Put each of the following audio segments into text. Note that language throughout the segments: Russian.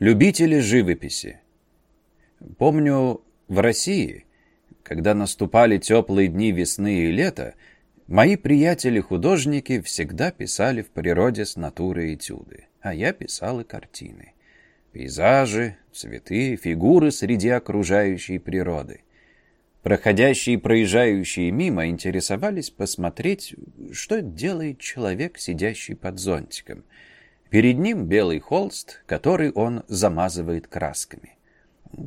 Любители живописи. Помню, в России, когда наступали теплые дни весны и лета, мои приятели-художники всегда писали в природе с натуры этюды, а я писал и картины. Пейзажи, цветы, фигуры среди окружающей природы. Проходящие и проезжающие мимо интересовались посмотреть, что делает человек, сидящий под зонтиком — Перед ним белый холст, который он замазывает красками.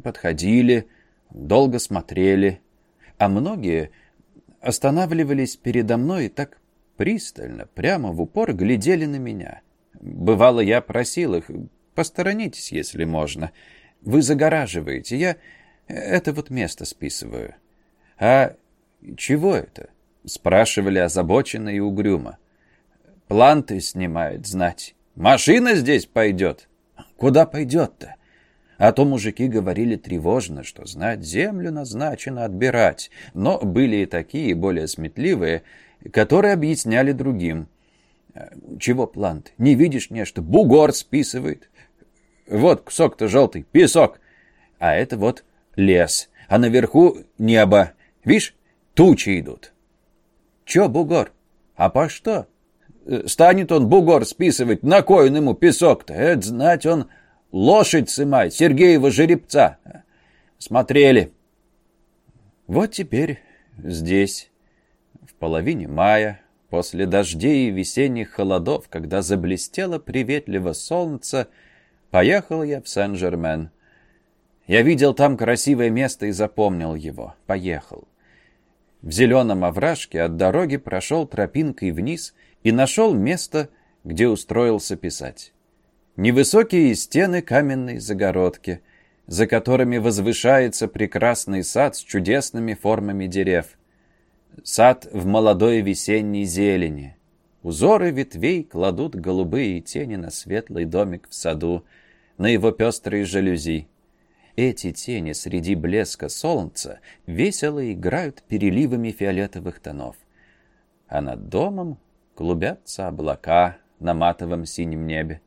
Подходили, долго смотрели, а многие останавливались передо мной и так пристально, прямо в упор глядели на меня. Бывало, я просил их, посторонитесь, если можно. Вы загораживаете, я это вот место списываю. А чего это? Спрашивали озабоченно и угрюмо. Планты снимают, знать. Машина здесь пойдет. Куда пойдет-то? А то мужики говорили тревожно, что знать землю назначено отбирать. Но были и такие, более сметливые, которые объясняли другим. Чего плант? Не видишь нечто? Бугор списывает. Вот кусок-то желтый, песок. А это вот лес. А наверху небо. Видишь, тучи идут. Чё бугор? А по что? Станет он бугор списывать, на кой он ему песок-то? Это знать он лошадь сымает, Сергеева жеребца. Смотрели. Вот теперь здесь, в половине мая, после дождей и весенних холодов, когда заблестело приветливо солнце, поехал я в Сен-Жермен. Я видел там красивое место и запомнил его. Поехал. В зеленом овражке от дороги прошел тропинкой вниз и нашел место, где устроился писать. Невысокие стены каменной загородки, за которыми возвышается прекрасный сад с чудесными формами дерев. Сад в молодой весенней зелени. Узоры ветвей кладут голубые тени на светлый домик в саду, на его пестрые жалюзи. Эти тени среди блеска солнца весело играют переливами фиолетовых тонов. А над домом клубятся облака на матовом синем небе.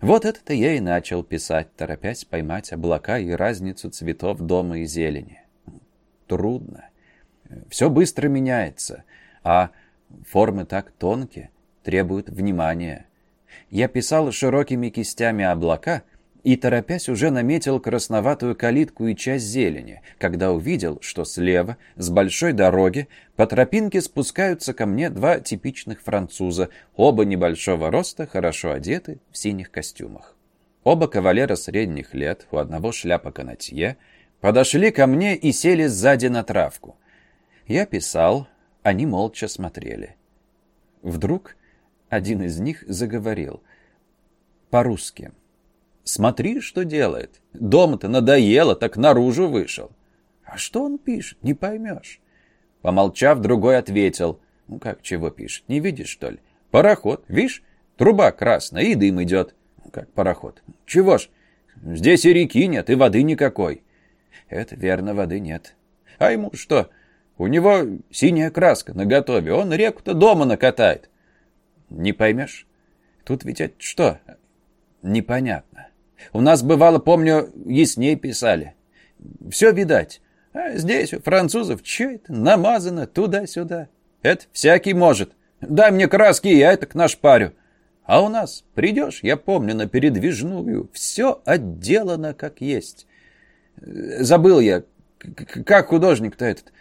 Вот это-то я и начал писать, торопясь поймать облака и разницу цветов дома и зелени. Трудно. Все быстро меняется, а формы так тонкие, требуют внимания. Я писал широкими кистями облака — и, торопясь, уже наметил красноватую калитку и часть зелени, когда увидел, что слева, с большой дороги, по тропинке спускаются ко мне два типичных француза, оба небольшого роста, хорошо одеты, в синих костюмах. Оба кавалера средних лет, у одного шляпа канатье, подошли ко мне и сели сзади на травку. Я писал, они молча смотрели. Вдруг один из них заговорил по-русски. Смотри, что делает. Дома-то надоело, так наружу вышел. А что он пишет, не поймешь. Помолчав, другой ответил. Ну как, чего пишет, не видишь, что ли? Пароход, видишь? Труба красная, и дым идет. Ну как пароход? Чего ж? Здесь и реки нет, и воды никакой. Это верно, воды нет. А ему что? У него синяя краска на готове, он реку-то дома накатает. Не поймешь? Тут ведь это что? Непонятно. У нас, бывало, помню, ясней писали. Все видать. А здесь у французов что это? Намазано туда-сюда. Это всякий может. Дай мне краски, я это к нашпарю. А у нас, придешь, я помню, на передвижную, все отделано как есть. Забыл я, как художник-то этот.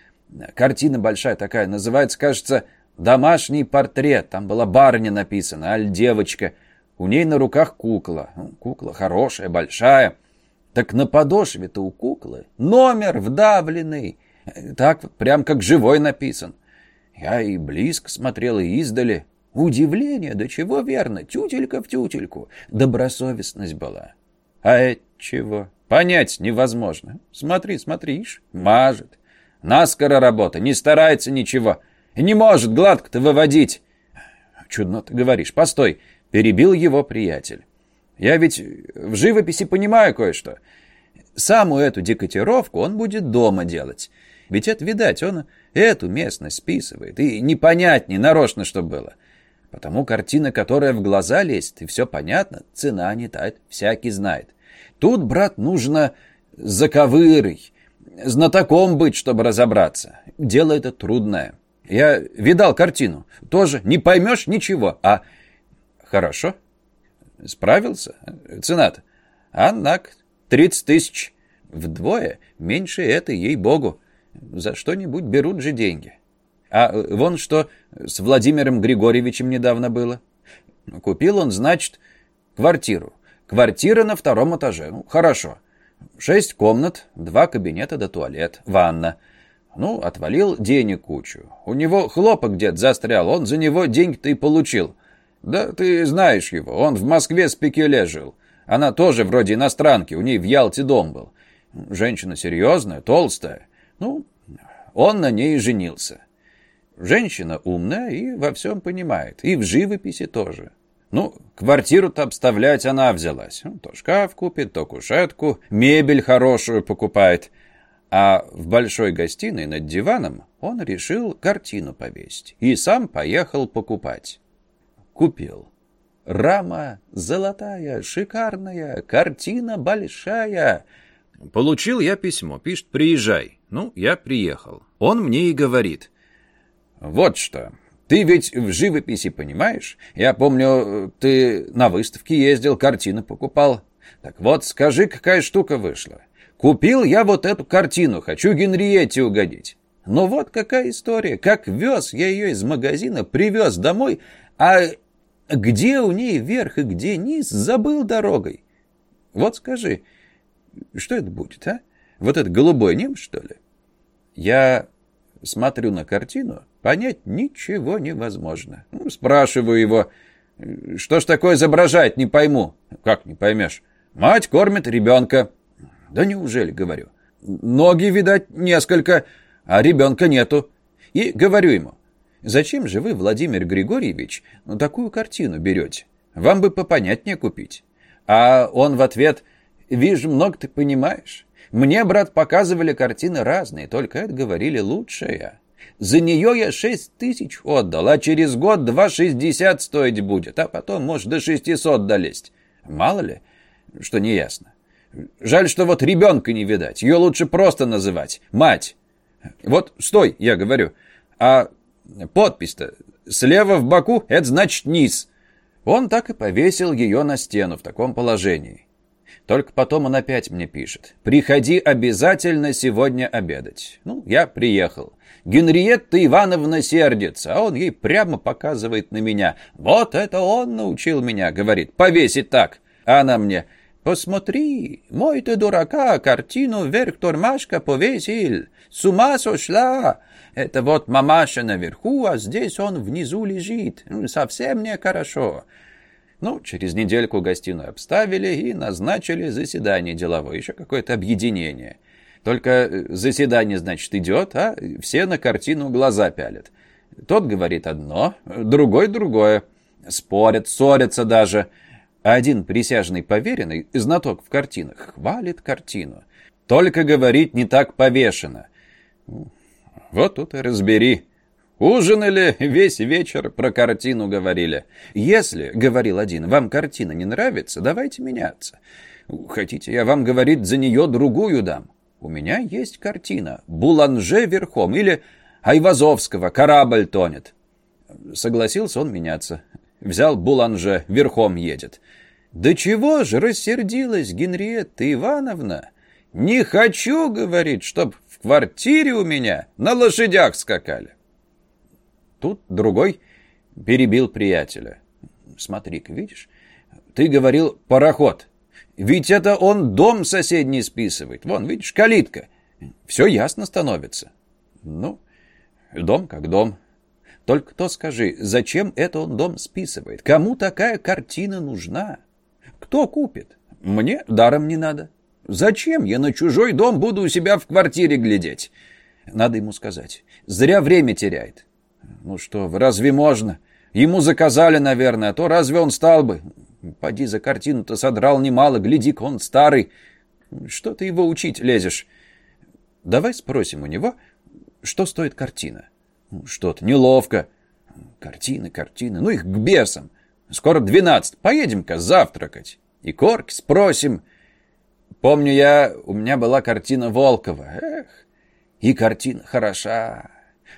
Картина большая такая, называется, кажется, «Домашний портрет». Там была барыня написана, аль девочка. У ней на руках кукла. Ну, кукла хорошая, большая. Так на подошве-то у куклы номер вдавленный. Так прям как живой написан. Я и близко смотрел, и издали. Удивление, да чего верно, тютелька в тютельку. Добросовестность была. А это чего? Понять невозможно. Смотри, смотришь, мажет. Наскоро работа, не старается ничего. Не может гладко-то выводить. Чудно ты говоришь. Постой, Перебил его приятель. «Я ведь в живописи понимаю кое-что. Саму эту декотировку он будет дома делать. Ведь это, видать, он эту местность списывает. И непонятней, нарочно что было. Потому картина, которая в глаза лезет, и все понятно, цена не тает, всякий знает. Тут, брат, нужно заковырой, знатоком быть, чтобы разобраться. Дело это трудное. Я видал картину. Тоже не поймешь ничего, а... Хорошо. Справился. Цена-то. Аннак, 30 тысяч. Вдвое меньше это, ей-богу. За что-нибудь берут же деньги. А вон что с Владимиром Григорьевичем недавно было. Купил он, значит, квартиру. Квартира на втором этаже. Ну, хорошо. Шесть комнат, два кабинета да туалет, ванна. Ну, отвалил денег кучу. У него хлопок дед застрял, он за него деньги-то и получил. Да ты знаешь его, он в Москве с Пекеле жил. Она тоже вроде иностранки, у ней в Ялте дом был. Женщина серьезная, толстая. Ну, он на ней женился. Женщина умная и во всем понимает, и в живописи тоже. Ну, квартиру-то обставлять она взялась. Ну, то шкаф купит, то кушетку, мебель хорошую покупает. А в большой гостиной над диваном он решил картину повесить. И сам поехал покупать. Купил. Рама золотая, шикарная, картина большая. Получил я письмо, пишет, приезжай. Ну, я приехал. Он мне и говорит. Вот что, ты ведь в живописи понимаешь? Я помню, ты на выставке ездил, картины покупал. Так вот, скажи, какая штука вышла. Купил я вот эту картину, хочу Генриетте угодить. Но вот какая история. Как вез я ее из магазина, привез домой, а где у ней верх и где низ, забыл дорогой. Вот скажи, что это будет, а? Вот это голубой небо, что ли? Я смотрю на картину, понять ничего невозможно. Ну, спрашиваю его, что ж такое изображать, не пойму. Как не поймешь? Мать кормит ребенка. Да неужели, говорю. Ноги, видать, несколько, а ребенка нету. И говорю ему, зачем же вы, Владимир Григорьевич, такую картину берете? Вам бы попонятнее купить. А он в ответ, вижу, много ты понимаешь. Мне, брат, показывали картины разные, только это говорили лучшая. За нее я шесть тысяч отдал, а через год два шестьдесят стоить будет, а потом, может, до шестисот долезть. Мало ли, что не ясно. Жаль, что вот ребенка не видать. Ее лучше просто называть. Мать. Вот, стой, я говорю. А подпись-то слева в боку, это значит низ. Он так и повесил ее на стену в таком положении. Только потом он опять мне пишет. «Приходи обязательно сегодня обедать». Ну, я приехал. Генриетта Ивановна сердится, а он ей прямо показывает на меня. «Вот это он научил меня», — говорит, — «повесить так». А она мне... «Посмотри, мой ты дурака, картину вверх тормашка повесил. С ума сошла. Это вот мамаша наверху, а здесь он внизу лежит. Совсем нехорошо». Ну, через недельку гостиную обставили и назначили заседание деловое, еще какое-то объединение. Только э, заседание, значит, идет, а все на картину глаза пялят. Тот говорит одно, другой другое. Спорят, ссорятся даже. Один присяжный поверенный, знаток в картинах, хвалит картину. Только говорить не так повешено. Вот тут и разбери. Ужинали весь вечер, про картину говорили. Если, говорил один, вам картина не нравится, давайте меняться. Хотите, я вам, говорит, за нее другую дам. У меня есть картина «Буланже верхом» или Айвазовского «Корабль тонет». Согласился он меняться. Взял Буланже, верхом едет. «Да чего же рассердилась Генриетта Ивановна? Не хочу, — говорит, — чтоб в квартире у меня на лошадях скакали». Тут другой перебил приятеля. «Смотри-ка, видишь, ты говорил пароход. Ведь это он дом соседний списывает. Вон, видишь, калитка. Все ясно становится». «Ну, дом как дом. Только то скажи, зачем это он дом списывает? Кому такая картина нужна? Кто купит? Мне даром не надо. Зачем я на чужой дом буду у себя в квартире глядеть?» Надо ему сказать. Зря время теряет. Ну что разве можно? Ему заказали, наверное, а то разве он стал бы? Поди за картину-то содрал немало, гляди-ка он старый. Что ты его учить лезешь? Давай спросим у него, что стоит картина. Что-то неловко. Картины, картины, ну их к бесам. Скоро двенадцать, поедем-ка завтракать. И корки спросим. Помню я, у меня была картина Волкова. Эх, и картина хороша.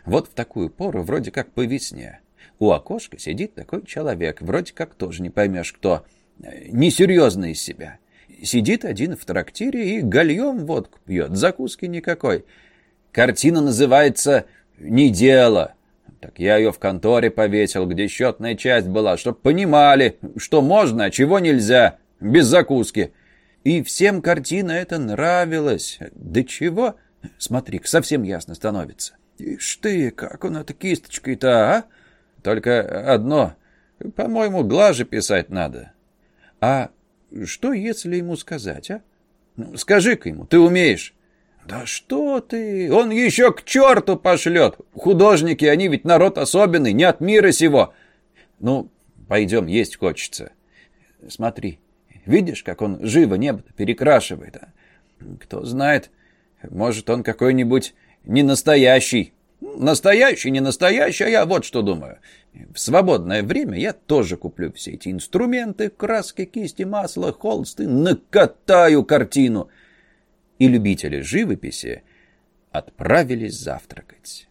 Вот в такую пору, вроде как по весне. У окошка сидит такой человек, вроде как тоже не поймешь кто, несерьезный из себя. Сидит один в трактире и гальем водку пьет, закуски никакой. Картина называется «Не дело». Так я ее в конторе повесил, где счетная часть была, чтоб понимали, что можно, а чего нельзя, без закуски. И всем картина эта нравилась. Да чего? смотри совсем ясно становится. Ишь ты, как он это кисточкой-то, а? Только одно, по-моему, глаже писать надо. А что, если ему сказать, а? Ну, скажи-ка ему, ты умеешь. Да что ты, он еще к черту пошлет. Художники, они ведь народ особенный, не от мира сего. Ну, пойдем, есть хочется. Смотри, видишь, как он живо небо перекрашивает, а? Кто знает, может, он какой-нибудь не настоящий. Настоящий, не настоящий, а я вот что думаю. В свободное время я тоже куплю все эти инструменты, краски, кисти, масло, холсты, накатаю картину. И любители живописи отправились завтракать.